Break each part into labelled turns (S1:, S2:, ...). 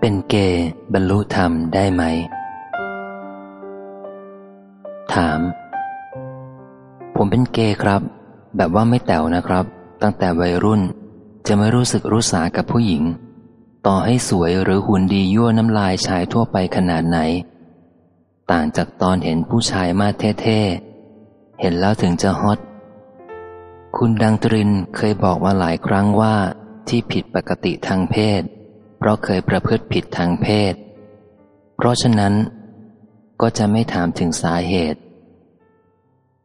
S1: เป็นเกย์บรรลุธรรมได้ไหม ถาม ผมเป็นเกย์ครับ แบบว่าไม่แต๋วนะครับ ตั้งแต่วัยรุ่นจะไม่รู้สึกรู้สากับผู้หญิง ต่อให้สวยหรือหุ่นดียั่วน้ำลายชายทั่วไปขนาดไหน ต่างจากตอนเห็นผู้ชายมาเท่ๆ เห็นแล้วถึงจะฮอต คุณดังตรินเคยบอกมาหลายครั้งว่าที่ผิดปกติทางเพศ เพราะเคยประพฤติผิดทางเพศ เพราะฉะนั้น ก็จะไม่ถามถึงสาเหตุ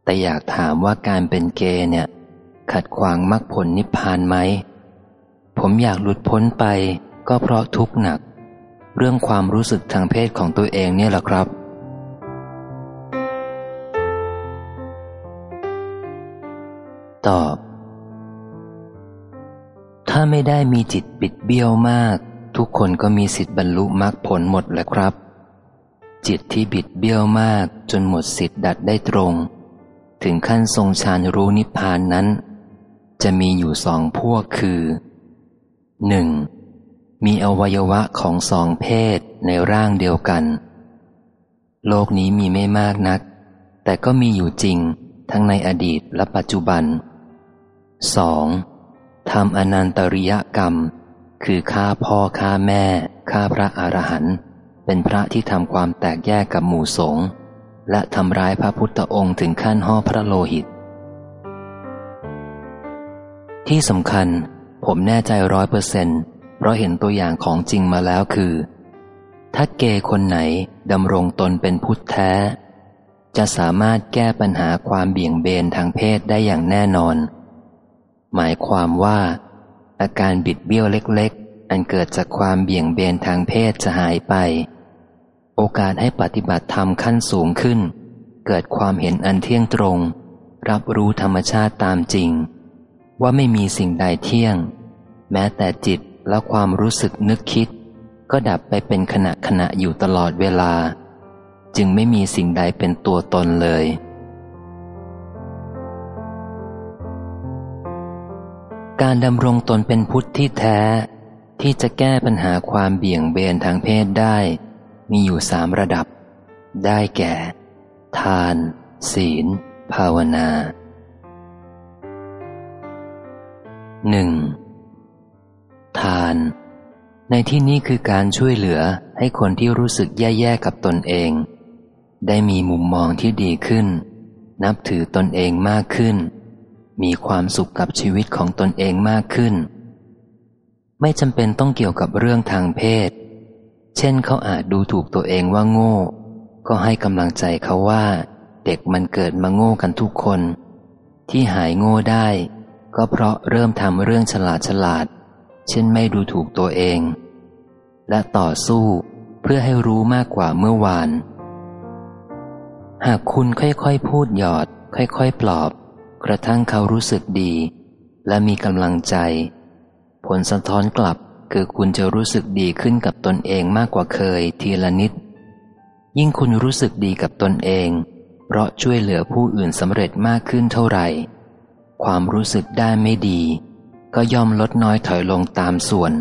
S1: แต่อยากถามว่าการเป็นเกย์เนี่ย ขัดขวางมรรคผลนิพพานไหม ผมอยากหลุดพ้นไปก็เพราะทุกข์หนัก เรื่องความรู้สึกทางเพศของตัวเองเนี่ยแหละครับตอบ ถ้าไม่ได้มีจิตปิดเบี้ยวมาก ทุกคนก็มีสิทธิ์บรรลุมรรคผลหมดแหละครับ จิตที่บิดเบี้ยวมากจนหมดสิทธิ์ดัดได้ตรง ถึงขั้นทรงฌานรู้นิพพานนั้น จะมีอยู่สองพวกคือหนึ่งมีอวัยวะของสองเพศในร่างเดียวกัน โลกนี้มีไม่มากนัก แต่ก็มีอยู่จริงทั้งในอดีตและปัจจุบัน 2. ทำอนันตริยกรรม คือฆ่าพ่อฆ่าแม่ฆ่าพระอรหันต์เป็นพระที่ทำความแตกแยกกับหมู่สงฆ์และทำร้ายพระพุทธองค์ถึงขั้นห่อพระโลหิต ที่สำคัญผมแน่ใจร้อยเปอร์เซนต์เพราะเห็นตัวอย่างของจริงมาแล้วคือ ถ้าเกย์คนไหนดำรงตนเป็นพุทธแท้ จะสามารถแก้ปัญหาความเบี่ยงเบนทางเพศได้อย่างแน่นอน หมายความว่า อาการบิดเบี้ยวเล็กๆ อันเกิดจากความเบี่ยงเบนทางเพศจะหายไป โอกาสให้ปฏิบัติธรรมขั้นสูงขึ้น เกิดความเห็นอันเที่ยงตรง รับรู้ธรรมชาติตามจริง ว่าไม่มีสิ่งใดเที่ยง แม้แต่จิตและความรู้สึกนึกคิด ก็ดับไปเป็นขณะขณะอยู่ตลอดเวลา จึงไม่มีสิ่งใดเป็นตัวตนเลย การดำรงตนเป็นพุทธที่แท้ ที่จะแก้ปัญหาความเบี่ยงเบนทางเพศได้ มีอยู่สามระดับ ได้แก่ ทาน ศีล ภาวนาหนึ่งทาน ในที่นี้คือการช่วยเหลือให้คนที่รู้สึกแย่ๆกับตนเอง ได้มีมุมมองที่ดีขึ้น นับถือตนเองมากขึ้น มีความสุขกับชีวิตของตนเองมากขึ้น ไม่จำเป็นต้องเกี่ยวกับเรื่องทางเพศ เช่นเขาอาจดูถูกตัวเองว่าโง่ ก็ให้กำลังใจเขาว่า เด็กมันเกิดมาโง่กันทุกคน ที่หายโง่ได้ ก็เพราะเริ่มทำเรื่องฉลาดฉลาด เช่นไม่ดูถูกตัวเอง และต่อสู้เพื่อให้รู้มากกว่าเมื่อวาน หากคุณค่อยๆพูดหยอด ค่อยๆปลอบ กระทั่งเขารู้สึกดี และมีกำลังใจ ผลสะท้อนกลับคือคุณจะรู้สึกดีขึ้นกับตนเองมากกว่าเคยทีละนิด ยิ่งคุณรู้สึกดีกับตนเอง เพราะช่วยเหลือผู้อื่นสำเร็จมากขึ้นเท่าไหร่ ความรู้สึกได้ไม่ดี ก็ย่อมลดน้อยถอยลงตามส่วน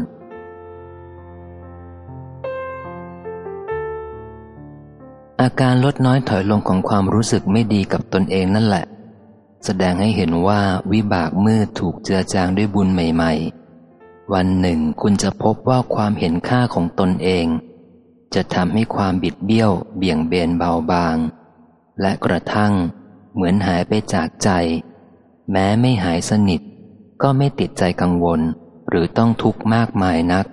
S1: อาการลดน้อยถอยลงของความรู้สึกไม่ดีกับตนเองนั่นแหละ แสดงให้เห็นว่าวิบากมืดถูกเจือจางด้วยบุญใหม่ ๆ วันหนึ่งคุณจะพบว่าความเห็นค่าของตนเอง จะทำให้ความบิดเบี้ยว เบี่ยงเบนเบาบาง และกระทั่งเหมือนหายไปจากใจ แม้ไม่หายสนิท ก็ไม่ติดใจกังวล หรือต้องทุกข์มากมายนัก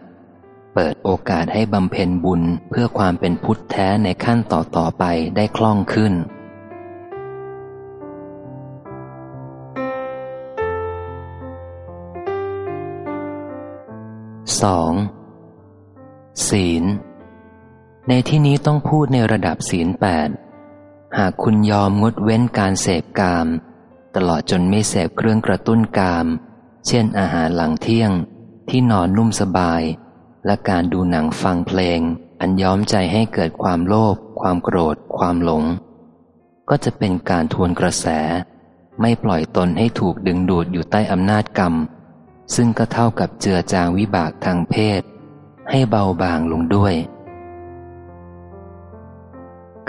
S1: เปิดโอกาสให้บำเพ็ญบุญเพื่อความเป็นพุทธแท้ในขั้นต่อต่อไปได้คล่องขึ้น 2. ศีล ในที่นี้ต้องพูดในระดับศีลแปดหากคุณยอมงดเว้นการเสพกาม ตลอดจนไม่เสพเครื่องกระตุ้นกาม เช่นอาหารหลังเที่ยง ที่นอนนุ่มสบาย และการดูหนังฟังเพลง อันย้อมใจให้เกิดความโลภความโกรธ ความหลง ก็จะเป็นการทวนกระแส ไม่ปล่อยตนให้ถูกดึงดูดอยู่ใต้อำนาจกรรม ซึ่งก็เท่ากับเจือจางวิบากทางเพศ ให้เบาบางลงด้วย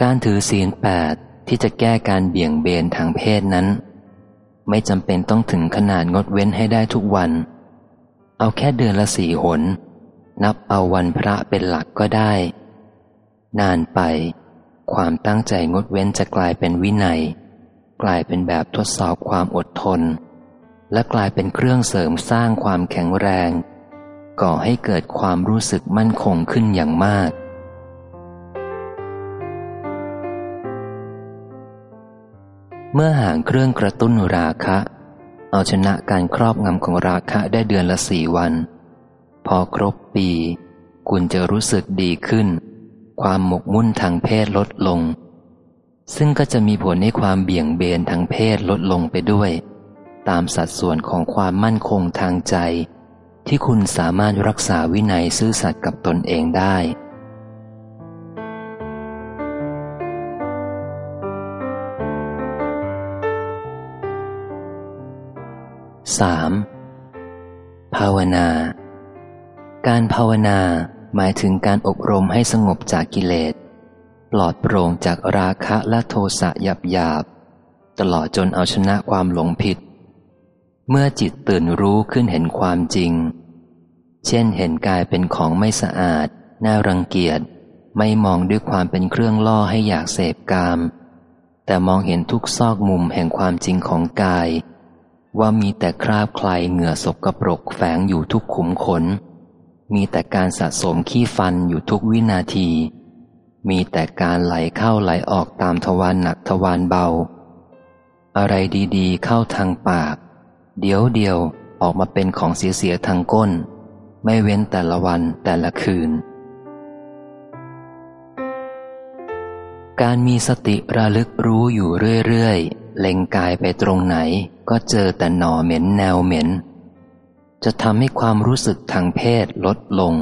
S1: การถือศีลแปดที่จะแก้การเบี่ยงเบนทางเพศนั้น ไม่จำเป็นต้องถึงขนาดงดเว้นให้ได้ทุกวัน เอาแค่เดือนละสี่หน นับเอาวันพระเป็นหลักก็ได้ นานไป ความตั้งใจงดเว้นจะกลายเป็นวินัย กลายเป็นแบบทดสอบความอดทน และกลายเป็นเครื่องเสริมสร้างความแข็งแรง ก่อให้เกิดความรู้สึกมั่นคงขึ้นอย่างมาก เมื่อห่างเครื่องกระตุ้นราคะ เอาชนะการครอบงำของราคะได้เดือนละสี่วัน พอครบปี คุณจะรู้สึกดีขึ้น ความหมกมุ่นทางเพศลดลง ซึ่งก็จะมีผลให้ความเบี่ยงเบนทางเพศลดลงไปด้วย ตามสัดส่วนของความมั่นคงทางใจ ที่คุณสามารถรักษาวินัยซื่อสัตย์กับตนเองได้ 3. ภาวนา การภาวนาหมายถึงการอบรมให้สงบจากกิเลส ปลอดโปร่งจากราคะและโทสะหยาบหยาบ ตลอดจนเอาชนะความหลงผิด เมื่อจิตตื่นรู้ขึ้นเห็นความจริง เช่นเห็นกายเป็นของไม่สะอาด น่ารังเกียจ ไม่มองด้วยความเป็นเครื่องล่อให้อยากเสพกาม แต่มองเห็นทุกซอกมุมแห่งความจริงของกาย ว่ามีแต่คราบคลายเหงื่อศกกระปรกแฝงอยู่ทุกขุมขน มีแต่การสะสมขี้ฟันอยู่ทุกวินาที มีแต่การไหลเข้าไหลออกตามทวารหนักทวารเบา อะไรดีๆ เข้าทางปาก เดี๋ยวเดียวออกมาเป็นของเสียๆทางก้น ไม่เว้นแต่ละวันแต่ละคืน การมีสติระลึกรู้อยู่เรื่อยๆ เล็งกายไปตรงไหนก็เจอแต่หน่อเหม็นแนวเหม็น จะทำให้ความรู้สึกทางเพศลดลง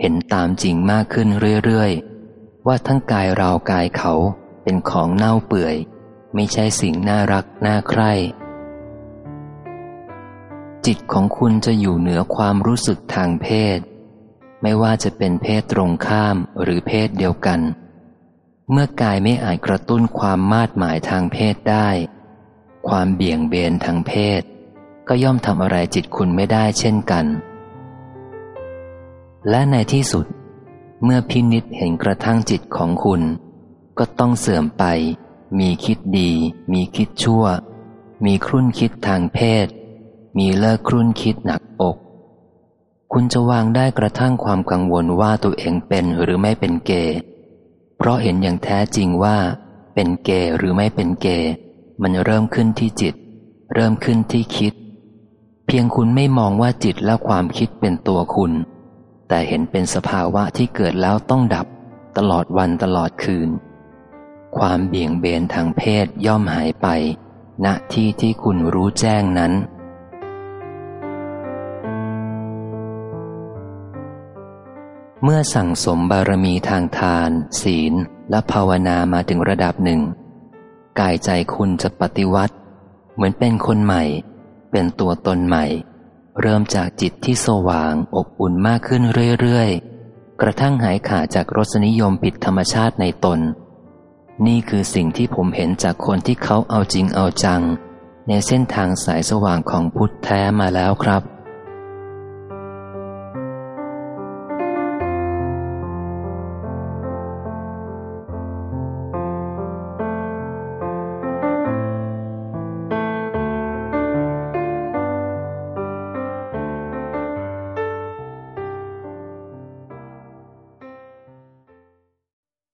S1: เห็นตามจริงมากขึ้นเรื่อยๆ ว่าทั้งกายเรากายเขาเป็นของเน่าเปื่อย ไม่ใช่สิ่งน่ารักน่าใคร่ จิตของคุณจะอยู่เหนือความรู้สึกทางเพศ ไม่ว่าจะเป็นเพศตรงข้ามหรือเพศเดียวกัน เมื่อกายไม่อาจกระตุ้นความมาดหมายทางเพศได้ ความเบี่ยงเบนทางเพศ ก็ย่อมทำอะไรจิตคุณไม่ได้เช่นกัน และในที่สุด เมื่อพินิษเห็นกระทั่งจิตของคุณ ก็ต้องเสื่อมไป มีคิดดี มีคิดชั่ว มีครุ่นคิดทางเพศ มีเลิกครุ่นคิดหนักอก คุณจะวางได้กระทั่งความกังวลว่าตัวเองเป็นหรือไม่เป็นเกย์เพราะเห็นอย่างแท้จริงว่า เป็นเกย์หรือไม่เป็นเกย์มันเริ่มขึ้นที่จิต เริ่มขึ้นที่คิด เพียงคุณไม่มองว่าจิตและความคิดเป็นตัวคุณ แต่เห็นเป็นสภาวะที่เกิดแล้วต้องดับ ตลอดวันตลอดคืน ความเบี่ยงเบนทางเพศย่อมหายไป ณที่ที่คุณรู้แจ้งนั้น เมื่อสั่งสมบารมีทางทาน ศีล และภาวนามาถึงระดับหนึ่ง กายใจคุณจะปฏิวัติ เหมือนเป็นคนใหม่ เป็นตัวตนใหม่ เริ่มจากจิตที่สว่างอบอุ่นมากขึ้นเรื่อยๆ กระทั่งหายขาดจากรสนิยมผิดธรรมชาติในตน นี่คือสิ่งที่ผมเห็นจากคนที่เขาเอาจริงเอาจัง ในเส้นทางสายสว่างของพุทธแท้มาแล้วครับ